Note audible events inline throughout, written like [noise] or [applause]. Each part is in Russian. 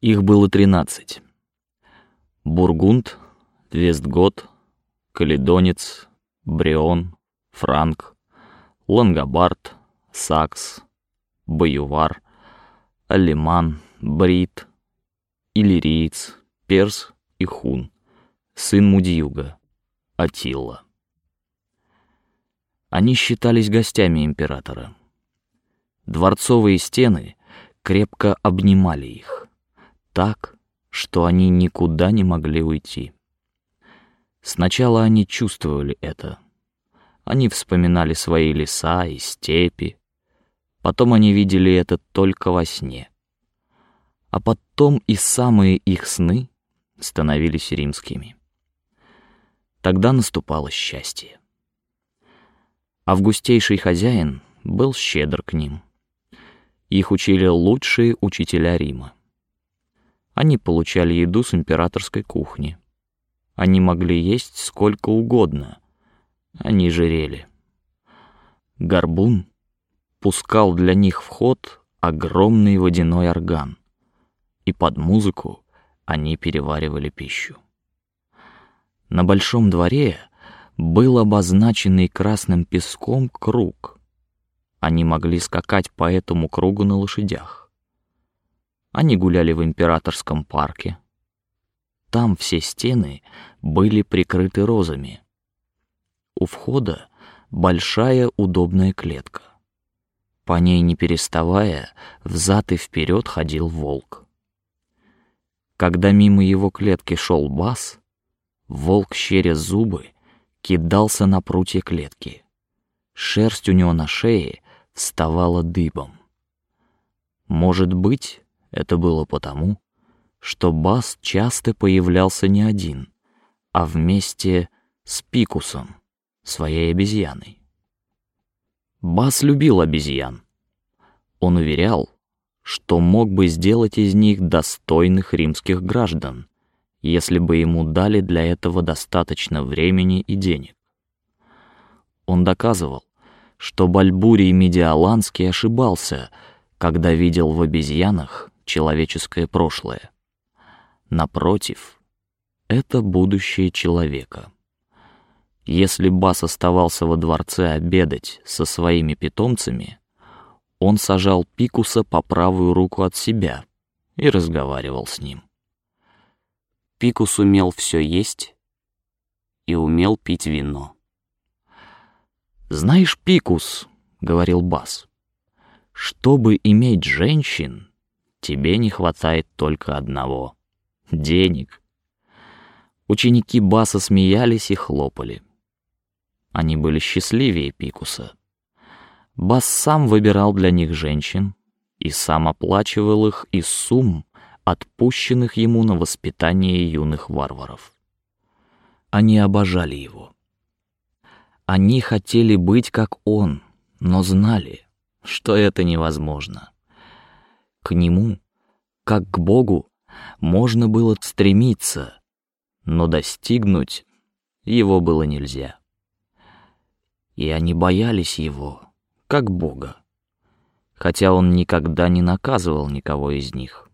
Их было тринадцать. Бургунд, Вестгот, Каледонец, Брион, Франк, Лангобард, Сакс, Баювар, Алиман, Брит, Иллириец, Перс и Хун, сын Мудиюга, Атилла. Они считались гостями императора. Дворцовые стены крепко обнимали их, так, что они никуда не могли уйти. Сначала они чувствовали это. Они вспоминали свои леса и степи. Потом они видели это только во сне. А потом и самые их сны становились римскими. Тогда наступало счастье. Августейший хозяин был щедр к ним. Их учили лучшие учителя Рима. Они получали еду с императорской кухни. Они могли есть сколько угодно. Они жирели. Горбун пускал для них в ход огромный водяной орган, и под музыку они переваривали пищу. На большом дворе был обозначенный красным песком круг, они могли скакать по этому кругу на лошадях. Они гуляли в императорском парке. Там все стены были прикрыты розами. У входа большая удобная клетка. По ней не переставая взад и вперед ходил волк. Когда мимо его клетки шел бас, волк щеря зубы кидался на прутья клетки. Шерсть у него на шее вставала дыбом. Может быть, это было потому, что Бас часто появлялся не один, а вместе с Пикусом, своей обезьяной. Бас любил обезьян. Он уверял, что мог бы сделать из них достойных римских граждан, если бы ему дали для этого достаточно времени и денег. Он доказывал, что Бальбурий Медиаланский ошибался, когда видел в обезьянах человеческое прошлое. Напротив, это будущее человека. Если Бас оставался во дворце обедать со своими питомцами, он сажал Пикуса по правую руку от себя и разговаривал с ним. Пикус умел все есть и умел пить вино. Знаешь, Пикус, говорил Бас, чтобы иметь женщин, тебе не хватает только одного — денег. Ученики Баса смеялись и хлопали. Они были счастливее Пикуса. Бас сам выбирал для них женщин и сам оплачивал их из сумм, отпущенных ему на воспитание юных варваров. Они обожали его. Они хотели быть как он, но знали, что это невозможно. К нему, как к Богу, можно было стремиться, но достигнуть его было нельзя. И они боялись его, как Бога, хотя он никогда не наказывал никого из них.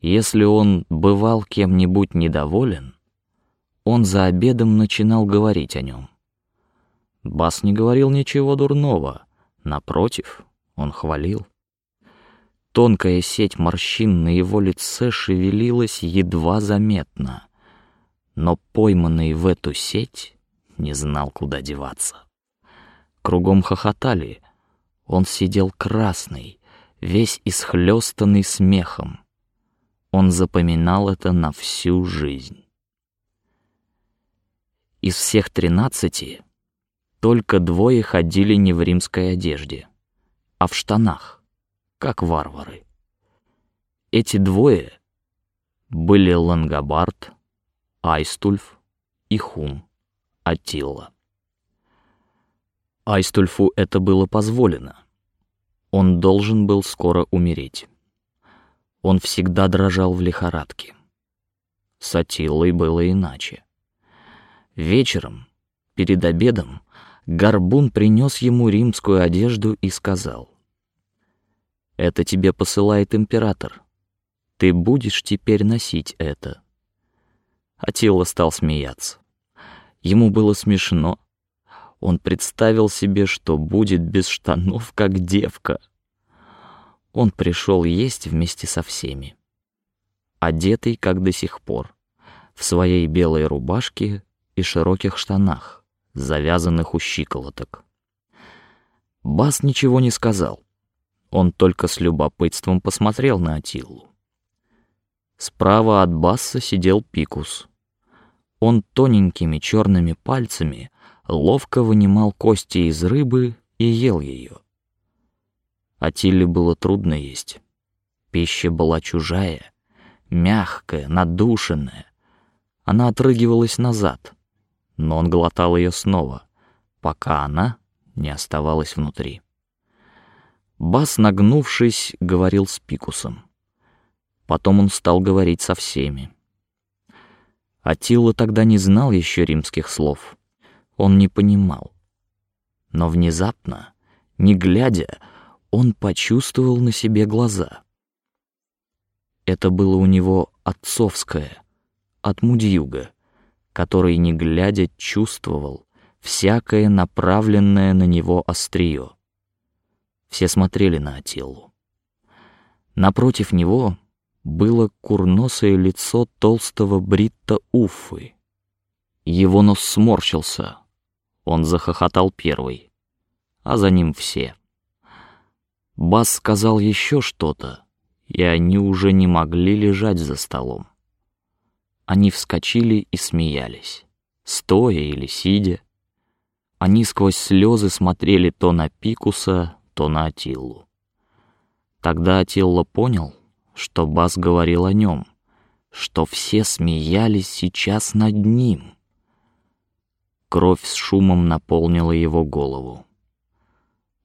Если он бывал кем-нибудь недоволен, он за обедом начинал говорить о нем. Бас не говорил ничего дурного, напротив, он хвалил. Тонкая сеть морщин на его лице шевелилась едва заметно, но пойманный в эту сеть не знал, куда деваться. Кругом хохотали. Он сидел красный, весь исхлестанный смехом. Он запоминал это на всю жизнь. Из всех тринадцати только двое ходили не в римской одежде, а в штанах, как варвары. Эти двое были Лангобард, Айстульф и Хун, Атилла. Айстульфу это было позволено. Он должен был скоро умереть. Он всегда дрожал в лихорадке. С Атиллой было иначе. Вечером, перед обедом, Горбун принес ему римскую одежду и сказал: "Это тебе посылает император. Ты будешь теперь носить это. Атилла стал смеяться. Ему было смешно. Он представил себе, что будет без штанов, как девка. Он пришел есть вместе со всеми, одетый, как до сих пор, в своей белой рубашке и широких штанах, завязанных у щиколоток. Бас ничего не сказал. Он только с любопытством посмотрел на Атилу. Справа от Басса сидел Пикус. Он тоненькими черными пальцами ловко вынимал кости из рыбы и ел ее. Атиле было трудно есть. Пища была чужая, мягкая, надушенная. Она отрыгивалась назад, но он глотал ее снова, пока она не оставалась внутри. Бас, нагнувшись, говорил с Пикусом. Потом он стал говорить со всеми. Атилла тогда не знал еще римских слов. Он не понимал. Но внезапно, не глядя, он почувствовал на себе глаза. Это было у него отцовское, от Мудьюга, который, не глядя, чувствовал всякое направленное на него острие. Все смотрели на Атиллу. Напротив него было курносое лицо толстого Бритта Уффы. Его нос сморщился. Он захохотал первый, а за ним все. Бас сказал еще что-то, и они уже не могли лежать за столом. Они вскочили и смеялись, стоя или сидя. Они сквозь слезы смотрели то на Пикуса, то на Атиллу. Тогда Атилла понял, что Бас говорил о нем, что все смеялись сейчас над ним. Кровь с шумом наполнила его голову.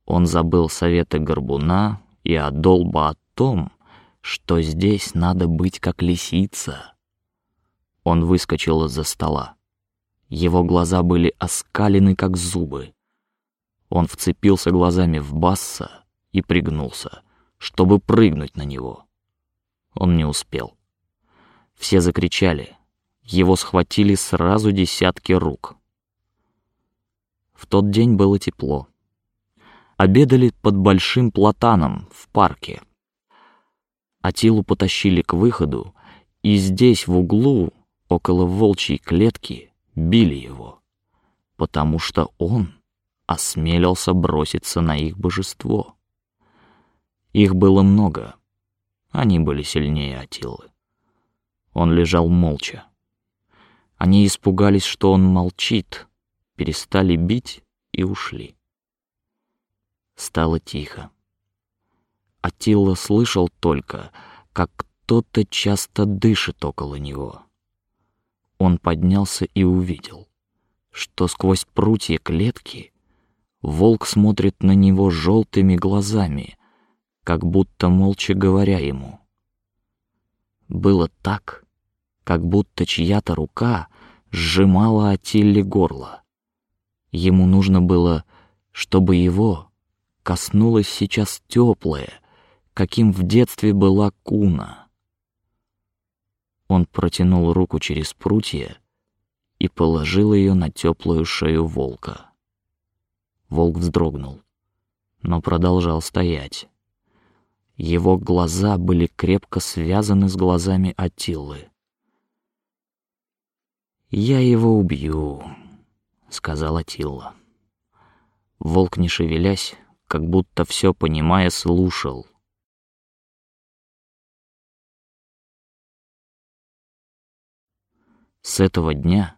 Он забыл советы горбуна и Адолба о том, что здесь надо быть как лисица. Он выскочил из-за стола. Его глаза были оскалены как зубы. Он вцепился глазами в Басса и пригнулся, чтобы прыгнуть на него. Он не успел. Все закричали. Его схватили сразу десятки рук. В тот день было тепло обедали под большим платаном в парке. Атилу потащили к выходу, и здесь в углу, около волчьей клетки, били его, потому что он осмелился броситься на их божество. Их было много, они были сильнее Атилы. Он лежал молча. Они испугались, что он молчит, перестали бить и ушли. Стало тихо. Атилла слышал только, как кто-то часто дышит около него. Он поднялся и увидел, что сквозь прутья клетки волк смотрит на него желтыми глазами, как будто молча говоря ему. Было так, как будто чья-то рука сжимала Атилле горло. Ему нужно было, чтобы его коснулась сейчас теплое, каким в детстве была куна. Он протянул руку через прутья и положил ее на теплую шею волка. Волк вздрогнул, но продолжал стоять. Его глаза были крепко связаны с глазами Атилы. Я его убью, сказала Атилла. Волк, не шевелясь, как будто все понимая, слушал. С этого дня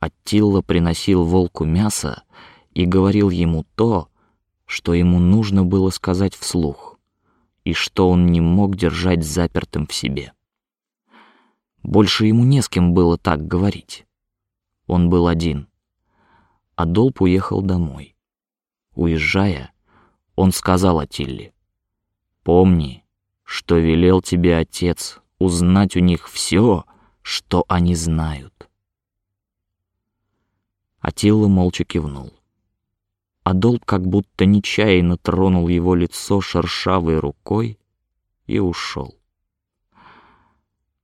Аттила приносил волку мясо и говорил ему то, что ему нужно было сказать вслух, и что он не мог держать запертым в себе. Больше ему не с кем было так говорить. Он был один. Адолп уехал домой. Уезжая, он сказал Атилле: "Помни, что велел тебе отец узнать у них все, что они знают". Атилла молча кивнул. Адолб как будто нечаянно тронул его лицо шершавой рукой и ушел.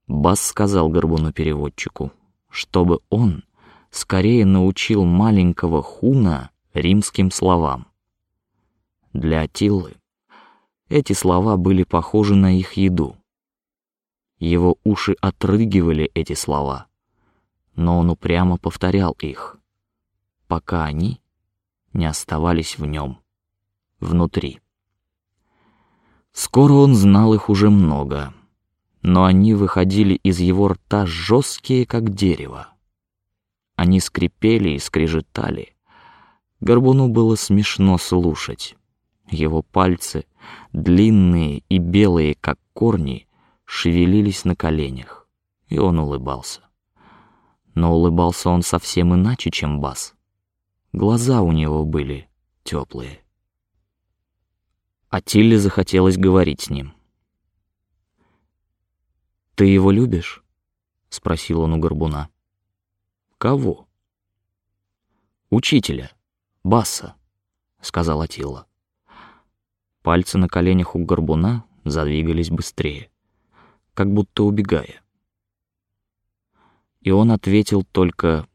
Бас сказал горбуну-переводчику, чтобы он скорее научил маленького Хуна римским словам. Для Атиллы эти слова были похожи на их еду. Его уши отрыгивали эти слова, но он упрямо повторял их, пока они не оставались в нем, внутри. Скоро он знал их уже много, но они выходили из его рта жесткие, как дерево. Они скрипели и скрежетали. Горбуну было смешно слушать. Его пальцы, длинные и белые, как корни, шевелились на коленях, и он улыбался. Но улыбался он совсем иначе, чем Бас. Глаза у него были теплые. А Тилле захотелось говорить с ним. Ты его любишь? спросил он у горбуна. Кого? Учителя, Басса, сказала Атила. Пальцы на коленях у горбуна задвигались быстрее, как будто убегая. И он ответил только: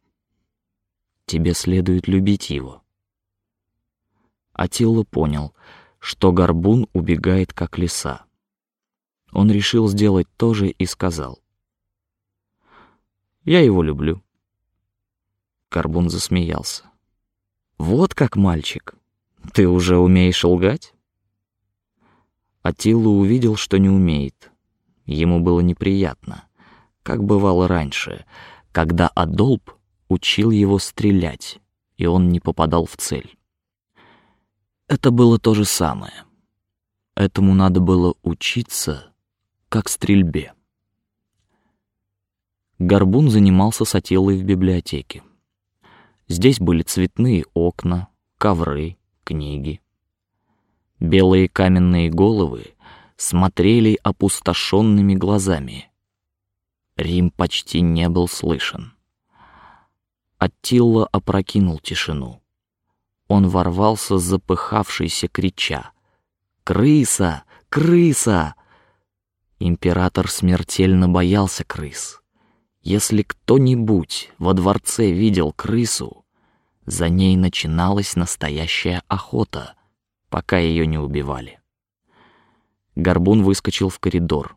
"Тебе следует любить его". Атилла понял, что горбун убегает как лиса. Он решил сделать то же и сказал: "Я его люблю". Горбун засмеялся. Вот как мальчик, ты уже умеешь лгать? Атилла увидел, что не умеет. Ему было неприятно, как бывало раньше, когда Адолб учил его стрелять, и он не попадал в цель. Это было то же самое. Этому надо было учиться как стрельбе. Горбун занимался с Атилой в библиотеке. Здесь были цветные окна, ковры, книги. Белые каменные головы смотрели опустошенными глазами. Рим почти не был слышен. Аттила опрокинул тишину. Он ворвался, запыхавшийся, крича: "Крыса! Крыса!" Император смертельно боялся крыс. Если кто-нибудь во дворце видел крысу, за ней начиналась настоящая охота, пока ее не убивали. Горбун выскочил в коридор.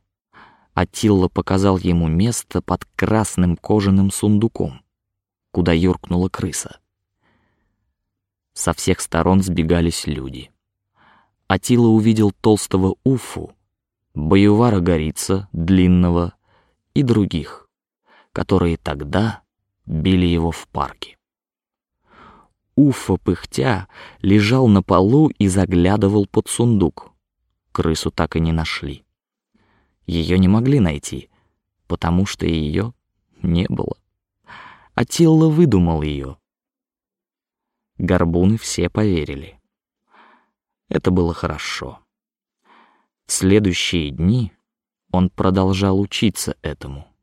Атилла показал ему место под красным кожаным сундуком, куда юркнула крыса. Со всех сторон сбегались люди. Атила увидел толстого Уфу, боевара Горица, длинного и других, которые тогда били его в парке. Уфа пыхтя лежал на полу и заглядывал под сундук. Крысу так и не нашли. Ее не могли найти, потому что ее не было. Атилла выдумал ее. Горбуны все поверили. Это было хорошо. В следующие дни он продолжал учиться этому.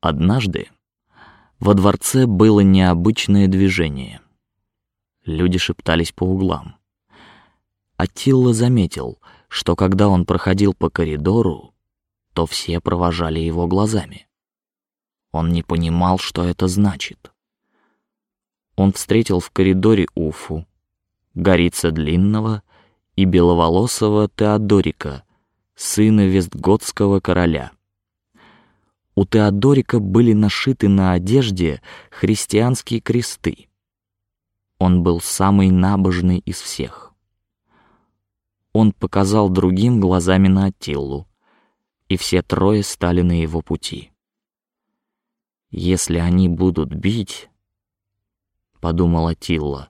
Однажды во дворце было необычное движение. Люди шептались по углам. Атилла заметил, что когда он проходил по коридору, то все провожали его глазами. Он не понимал, что это значит. Он встретил в коридоре Уфу, Горица Длинного и беловолосого Теодорика, сына вестготского короля. У Теодорика были нашиты на одежде христианские кресты. Он был самый набожный из всех. Он показал другим глазами на Атиллу, и все трое стали на его пути. Если они будут бить, подумал Атилла,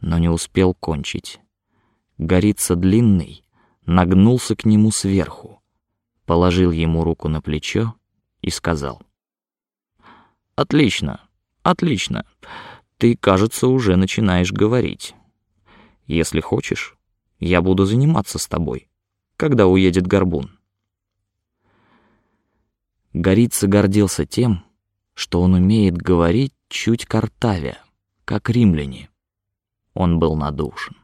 но не успел кончить. Горица длинный нагнулся к нему сверху, положил ему руку на плечо и сказал: "Отлично, отлично. Ты, кажется, уже начинаешь говорить. Если хочешь, я буду заниматься с тобой, когда уедет Горбун". Горица гордился тем, что он умеет говорить чуть картавя, как римляне. Он был надушен.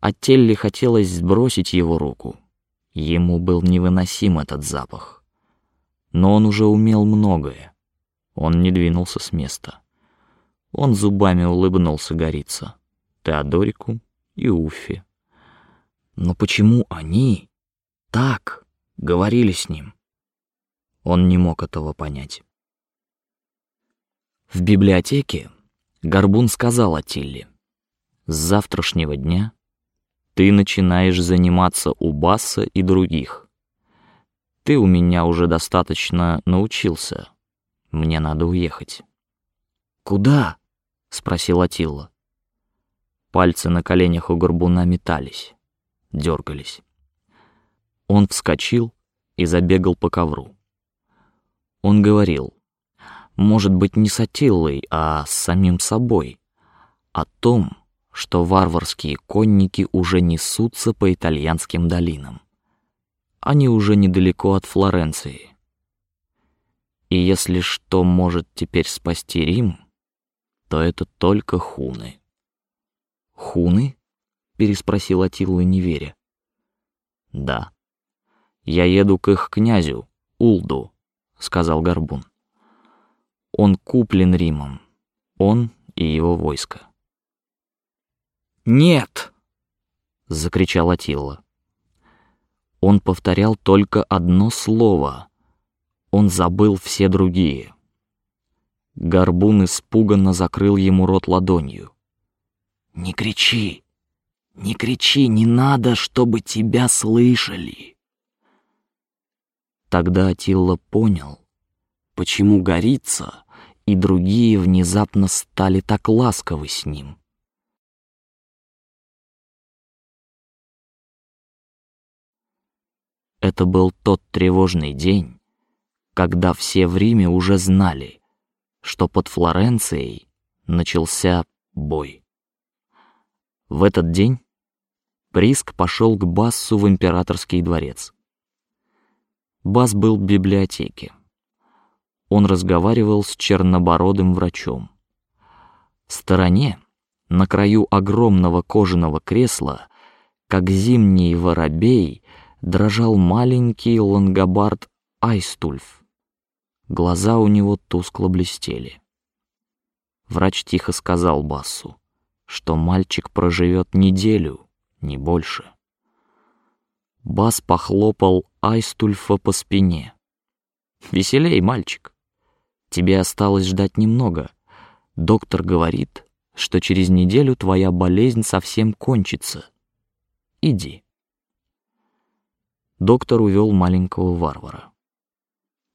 А Телли хотелось сбросить его руку. Ему был невыносим этот запах. но он уже умел многое. Он не двинулся с места. Он зубами улыбнулся Горица, Теодорику и Уфе. Но почему они так говорили с ним? Он не мог этого понять. В библиотеке Горбун сказал Атилле: "С завтрашнего дня ты начинаешь заниматься у Басса и других. Ты у меня уже достаточно научился. Мне надо уехать". Куда? спросил Атилла. Пальцы на коленях у Горбуна метались, дергались. Он вскочил и забегал по ковру. Он говорил, может быть, не с Атиллой, а с самим собой, о том, что варварские конники уже несутся по итальянским долинам. Они уже недалеко от Флоренции. И если что может теперь спасти Рим, то это только хуны. Хуны? переспросил Атилла, не веря. Да, я еду к их князю Улду, сказал Горбун. Он куплен Римом, он и его войско. Нет! закричал Атилла. Он повторял только одно слово. Он забыл все другие. Горбун испуганно закрыл ему рот ладонью. Не кричи, не кричи, не надо, чтобы тебя слышали. Тогда Атилла понял, почему Горица и другие внезапно стали так ласковы с ним. Это был тот тревожный день, когда все в Риме уже знали, что под Флоренцией начался бой. В этот день Приск пошел к Бассу в императорский дворец. Бас был в библиотеке. Он разговаривал с чернобородым врачом. В стороне, на краю огромного кожаного кресла, как зимний воробей, дрожал маленький лангобард Айстульф. Глаза у него тускло блестели. Врач тихо сказал Бассу, что мальчик проживет неделю, не больше. Бас похлопал Айстульфа по спине. Веселей, мальчик. Тебе осталось ждать немного. Доктор говорит, что через неделю твоя болезнь совсем кончится. Иди. Доктор увел маленького варвара.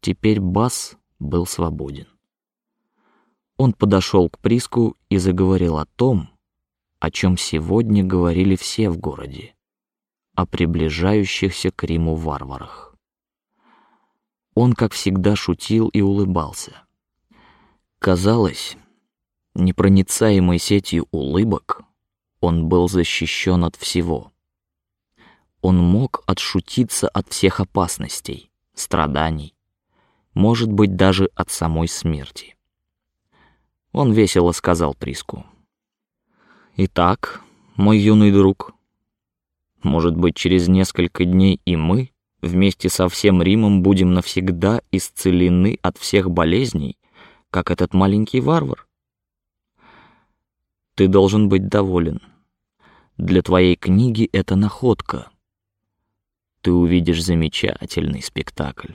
Теперь Бас был свободен. Он подошел к Приску и заговорил о том, о чем сегодня говорили все в городе о приближающихся к Риму варварах. Он, как всегда, шутил и улыбался. Казалось, непроницаемой сетью улыбок он был защищен от всего. Он мог отшутиться от всех опасностей, страданий, может быть даже от самой смерти. Он весело сказал Приску: "Итак, мой юный друг, может быть, через несколько дней и мы вместе со всем Римом будем навсегда исцелены от всех болезней, как этот маленький варвар. Ты должен быть доволен. Для твоей книги это находка. Ты увидишь замечательный спектакль.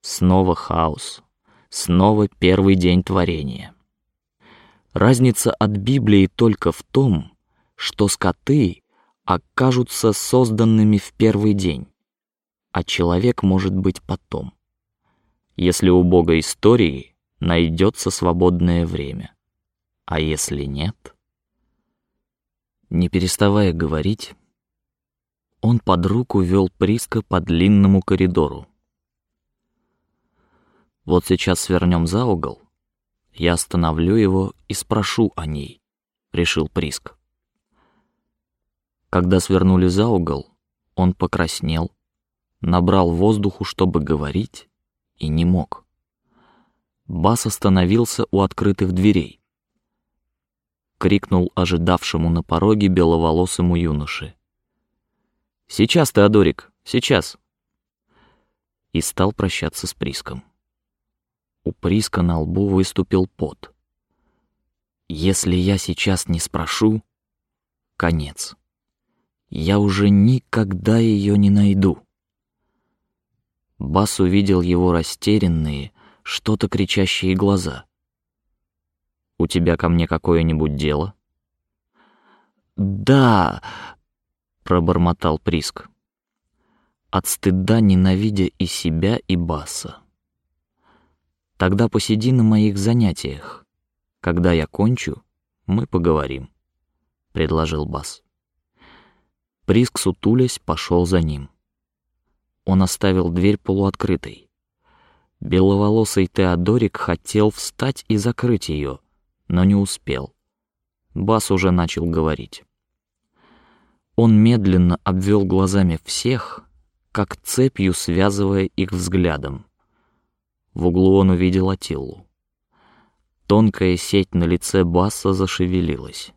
Снова хаос, снова первый день творения. Разница от Библии только в том, что скоты окажутся созданными в первый день, а человек может быть потом, если у Бога истории найдется свободное время, а если нет, не переставая говорить, он под руку вел Приска по длинному коридору. Вот сейчас свернем за угол, я остановлю его и спрошу о ней, решил Приск. Когда свернули за угол, он покраснел, набрал воздуху, чтобы говорить, и не мог. Бас остановился у открытых дверей. Крикнул ожидавшему на пороге беловолосому юноше: "Сейчас, Теодорик, сейчас!" и стал прощаться с Приском. У Приска на лбу выступил пот. Если я сейчас не спрошу, конец. Я уже никогда ее не найду. Бас увидел его растерянные, что-то кричащие глаза. У тебя ко мне какое-нибудь дело? Да, пробормотал Приск. От стыда ненавидя и себя, и Баса. Тогда посиди на моих занятиях. Когда я кончу, мы поговорим, предложил Бас. Приск сутулясь пошел за ним. Он оставил дверь полуоткрытой. Беловолосый Теодорик хотел встать и закрыть ее, но не успел. Бас уже начал говорить. Он медленно обвел глазами всех, как цепью связывая их взглядом. В углу он увидел Атиллу. Тонкая сеть на лице Басса зашевелилась.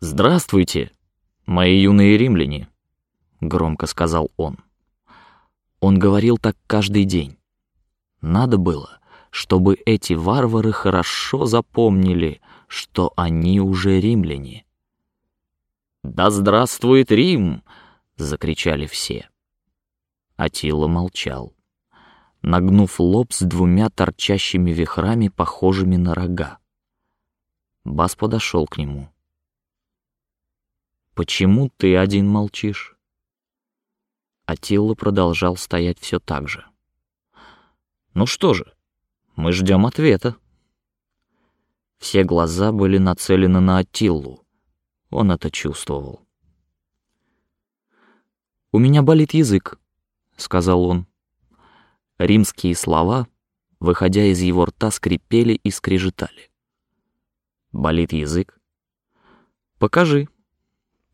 Здравствуйте, мои юные римляне, громко сказал он. Он говорил так каждый день. Надо было, чтобы эти варвары хорошо запомнили, что они уже римляне. Да здравствует Рим! закричали все. Атила молчал, нагнув лоб с двумя торчащими вихрами, похожими на рога. Бас подошел к нему. Почему ты один молчишь? Атилла продолжал стоять все так же. Ну что же, мы ждем ответа. Все глаза были нацелены на Атиллу. Он это чувствовал. У меня болит язык, сказал он. Римские слова, выходя из его рта, скрипели и скрежетали. Болит язык. Покажи,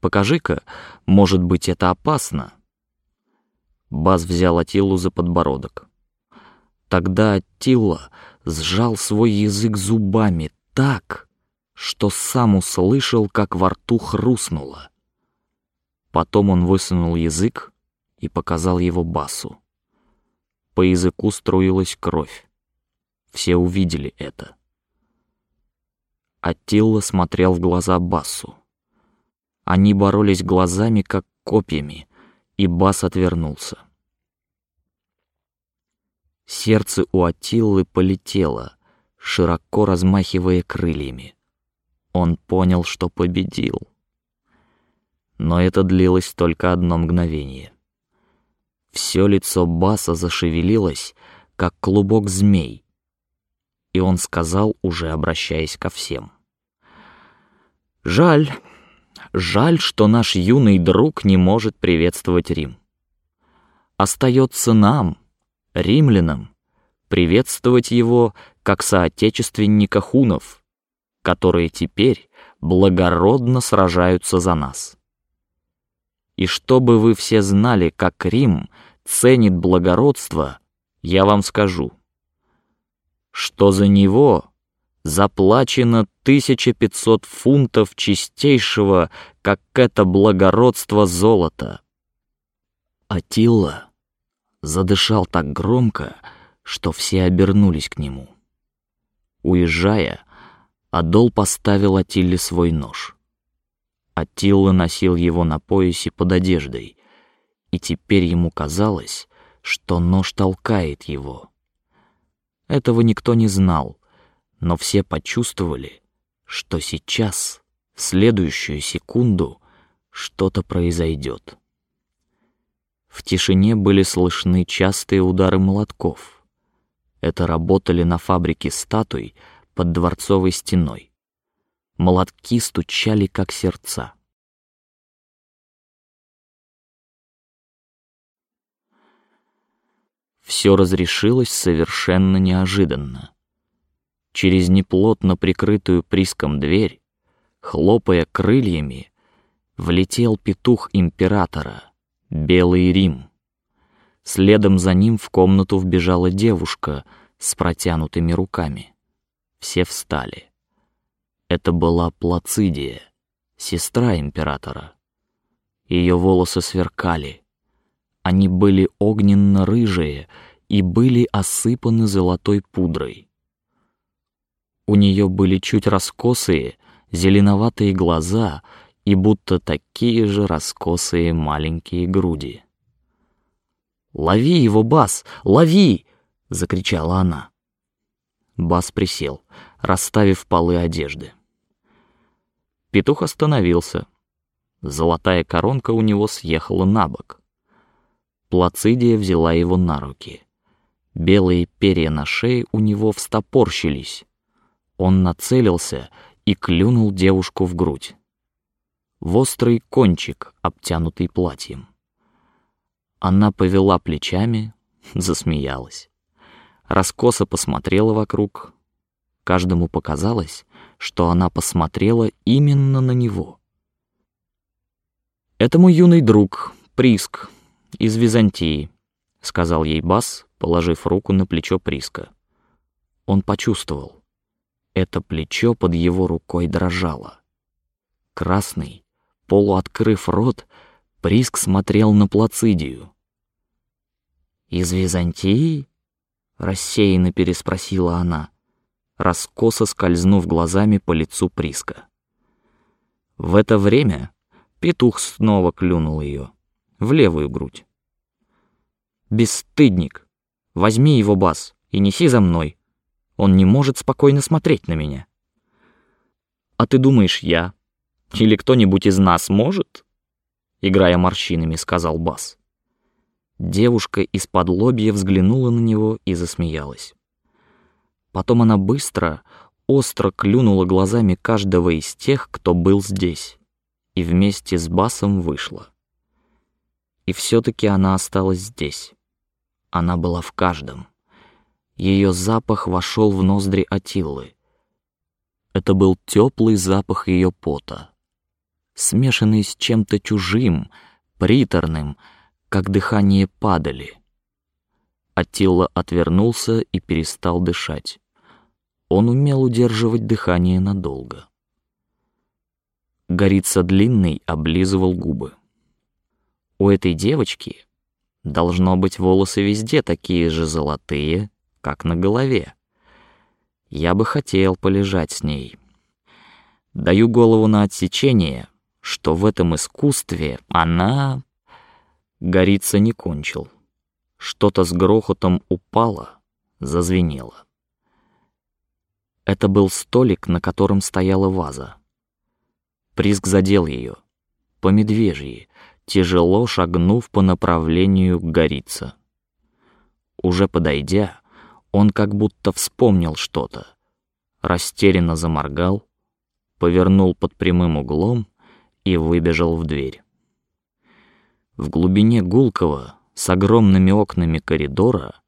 покажи-ка, может быть это опасно. Баз взял Атилу за подбородок. Тогда Аттила сжал свой язык зубами так, что сам услышал, как во рту хрустнуло. Потом он высунул язык и показал его Басу. По языку струилась кровь. Все увидели это. Аттила смотрел в глаза Басу. Они боролись глазами, как копьями, и Бас отвернулся. Сердце у Атиллы полетело, широко размахивая крыльями. Он понял, что победил. Но это длилось только одно мгновение. Все лицо Баса зашевелилось, как клубок змей, и он сказал, уже обращаясь ко всем: "Жаль, жаль, что наш юный друг не может приветствовать Рим. Остается нам, римлянам, приветствовать его как соотечественника хунов, которые теперь благородно сражаются за нас. И чтобы вы все знали, как Рим ценит благородство, я вам скажу, что за него заплачено 1500 фунтов чистейшего, как это благородство золота. Атилла задышал так громко, что все обернулись к нему. Уезжая, Адол поставил Атилле свой нож. Атилла носил его на поясе под одеждой, и теперь ему казалось, что нож толкает его. Этого никто не знал, но все почувствовали, что сейчас, в следующую секунду, что-то произойдет. В тишине были слышны частые удары молотков. Это работали на фабрике статуй под дворцовой стеной. Молотки стучали как сердца. Все разрешилось совершенно неожиданно. Через неплотно прикрытую приском дверь, хлопая крыльями, влетел петух императора Белый Рим. Следом за ним в комнату вбежала девушка с протянутыми руками. Все встали. Это была Плацидия, сестра императора. Ее волосы сверкали, Они были огненно-рыжие и были осыпаны золотой пудрой. У нее были чуть раскосые, зеленоватые глаза и будто такие же раскосые маленькие груди. Лови его, бас, лови! закричала она. Бас присел, расставив полы одежды. Петух остановился. Золотая коронка у него съехала на бок. Плацидия взяла его на руки. Белые перья на шее у него встопорщились. Он нацелился и клюнул девушку в грудь. В острый кончик, обтянутый платьем. Она повела плечами, [laughs] засмеялась. Раскосо посмотрела вокруг. Каждому показалось, что она посмотрела именно на него. Это мой юный друг Приск из Византии, сказал ей Бас, положив руку на плечо Приска. Он почувствовал, это плечо под его рукой дрожало. Красный, полуоткрыв рот, Приск смотрел на Плацидию. Из Византии? рассеянно переспросила она, раскосо скользнув глазами по лицу Приска. В это время петух снова клюнул ее в левую грудь. Бесстыдник, возьми его бас и неси за мной. Он не может спокойно смотреть на меня. А ты думаешь, я или кто-нибудь из нас может? Играя морщинами, сказал бас. Девушка из-под лобья взглянула на него и засмеялась. Потом она быстро, остро клюнула глазами каждого из тех, кто был здесь, и вместе с басом вышла. И все-таки она осталась здесь. Она была в каждом. Ее запах вошел в ноздри Атиллы. Это был теплый запах ее пота, смешанный с чем-то чужим, приторным, как дыхание падали. Атилла отвернулся и перестал дышать. Он умел удерживать дыхание надолго. Горица длинный облизывал губы. У этой девочки должно быть волосы везде такие же золотые, как на голове. Я бы хотел полежать с ней. Даю голову на отсечение, что в этом искусстве она Горица не кончил. Что-то с грохотом упало, зазвенело. Это был столик, на котором стояла ваза. Приск задел ее, по медвежьи, тяжело шагнув по направлению к Горице. Уже подойдя, он как будто вспомнил что-то, растерянно заморгал, повернул под прямым углом и выбежал в дверь. В глубине гулкого с огромными окнами коридора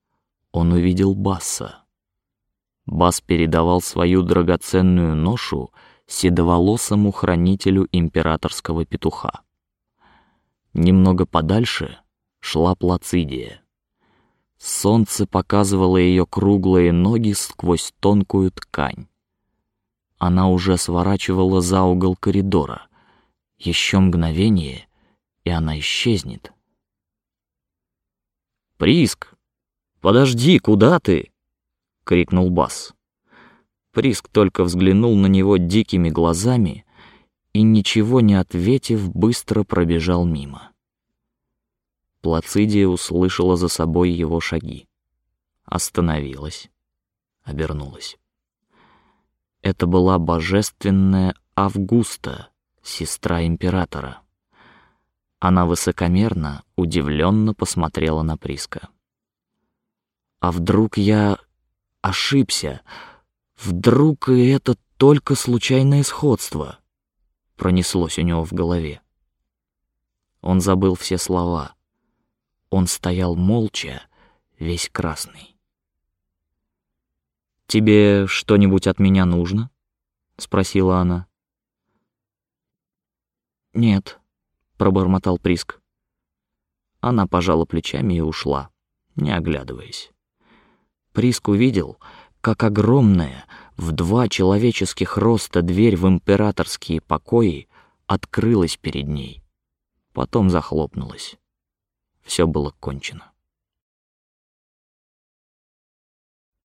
он увидел Басса. Бас передавал свою драгоценную ношу седоволосому хранителю императорского петуха. Немного подальше шла Плацидия. Солнце показывало ее круглые ноги сквозь тонкую ткань. Она уже сворачивала за угол коридора. Еще мгновение, и она исчезнет. Приск, подожди, куда ты? крикнул Бас. Приск только взглянул на него дикими глазами и ничего не ответив, быстро пробежал мимо. Плацидия услышала за собой его шаги, остановилась, обернулась. Это была божественная Августа, сестра императора. Она высокомерно, удивленно посмотрела на Приска. А вдруг я ошибся? Вдруг и это только случайное сходство? Пронеслось у него в голове. Он забыл все слова. Он стоял молча, весь красный. Тебе что-нибудь от меня нужно? спросила она. Нет, пробормотал Приск. Она пожала плечами и ушла, не оглядываясь. Приск увидел, как огромная в два человеческих роста дверь в императорские покои открылась перед ней, потом захлопнулась. все было кончено.